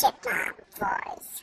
chipmunk voice.